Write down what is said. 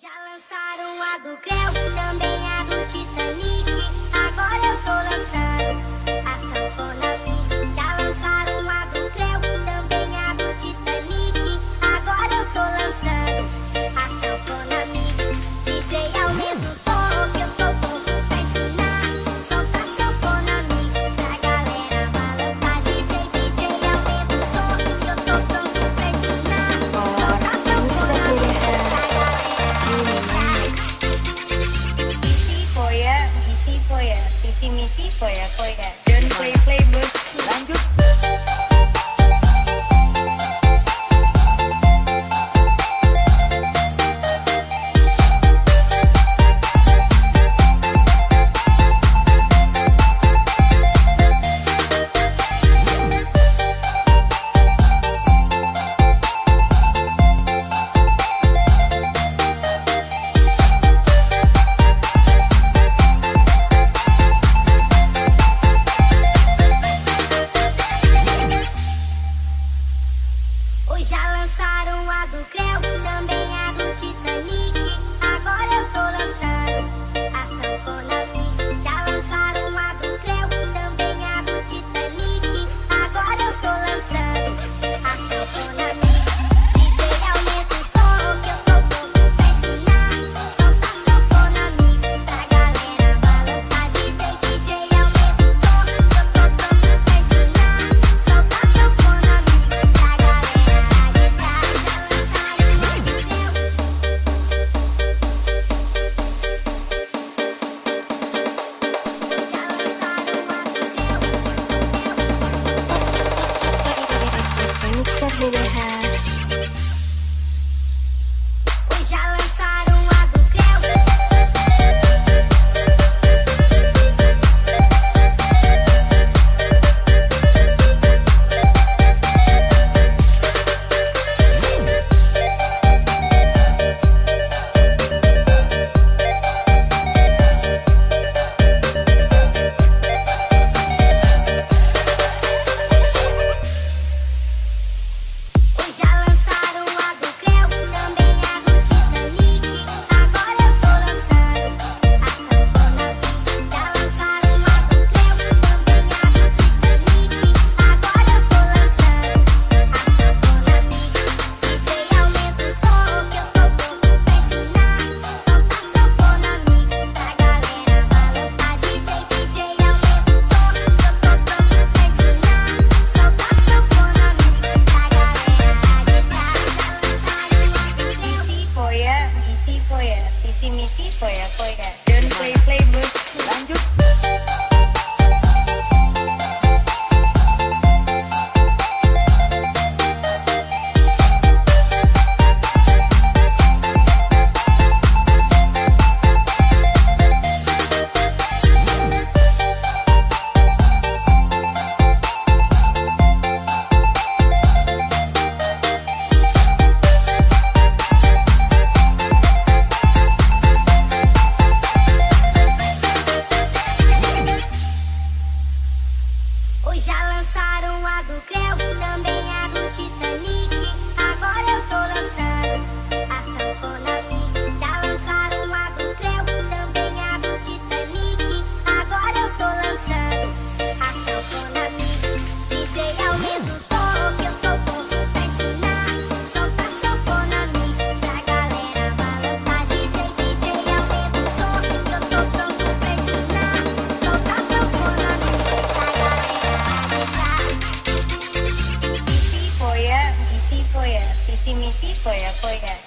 Já lançaram a do Creu, também a do Titanic. Agora eu tô lançando. Google si mis hijos apoyan